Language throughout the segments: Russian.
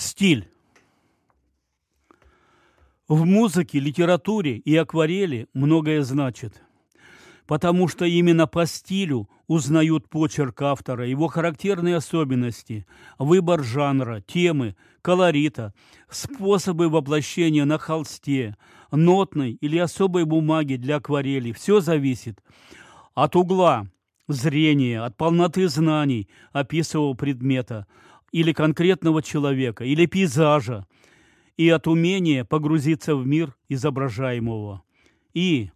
Стиль. В музыке, литературе и акварели многое значит, потому что именно по стилю узнают почерк автора, его характерные особенности, выбор жанра, темы, колорита, способы воплощения на холсте, нотной или особой бумаги для акварели. Все зависит от угла зрения, от полноты знаний описывал предмета – или конкретного человека, или пейзажа, и от умения погрузиться в мир изображаемого. И,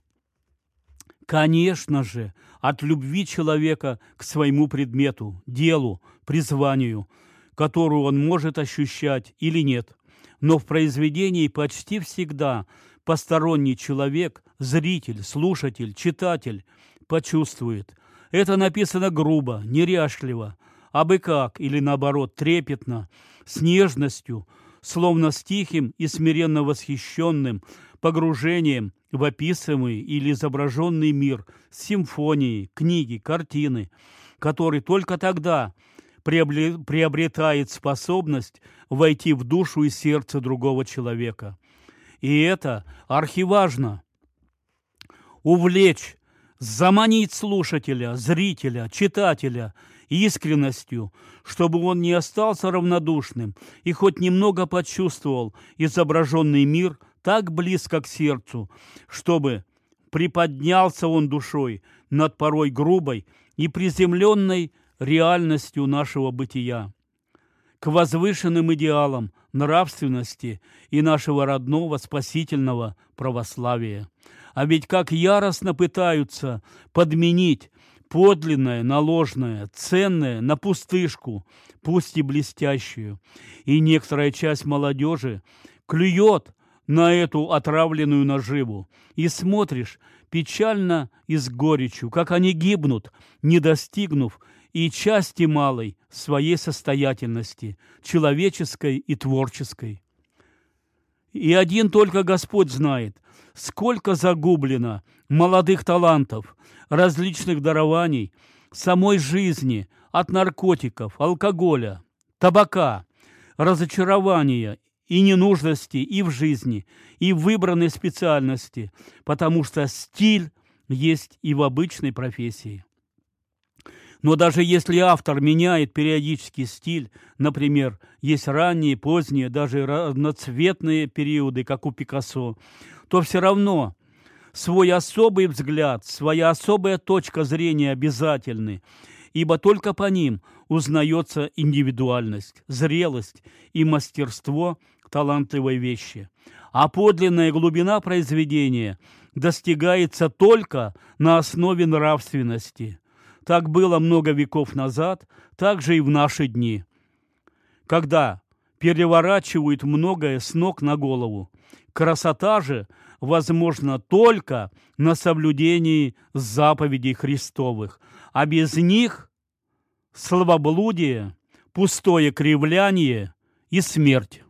конечно же, от любви человека к своему предмету, делу, призванию, которую он может ощущать или нет. Но в произведении почти всегда посторонний человек, зритель, слушатель, читатель почувствует. Это написано грубо, неряшливо, а бы как, или наоборот, трепетно, с нежностью, словно с тихим и смиренно восхищенным погружением в описываемый или изображенный мир, симфонии, книги, картины, который только тогда приобретает способность войти в душу и сердце другого человека. И это архиважно. Увлечь, заманить слушателя, зрителя, читателя – искренностью, чтобы он не остался равнодушным и хоть немного почувствовал изображенный мир так близко к сердцу, чтобы приподнялся он душой над порой грубой и приземленной реальностью нашего бытия. К возвышенным идеалам нравственности и нашего родного спасительного православия. А ведь как яростно пытаются подменить подлинное на ложное, ценное на пустышку, пусть и блестящую. И некоторая часть молодежи клюет на эту отравленную наживу. И смотришь печально и с горечью, как они гибнут, не достигнув и части малой своей состоятельности, человеческой и творческой. И один только Господь знает, сколько загублено молодых талантов, различных дарований, самой жизни, от наркотиков, алкоголя, табака, разочарования и ненужности и в жизни, и в выбранной специальности, потому что стиль есть и в обычной профессии. Но даже если автор меняет периодически стиль, например, есть ранние, поздние, даже разноцветные периоды, как у Пикассо, то все равно свой особый взгляд, своя особая точка зрения обязательны, ибо только по ним узнается индивидуальность, зрелость и мастерство талантливой вещи. А подлинная глубина произведения достигается только на основе нравственности. Так было много веков назад, так же и в наши дни. Когда переворачивают многое с ног на голову. Красота же – возможно только на соблюдении заповедей Христовых, а без них словоблудие, пустое кривляние и смерть.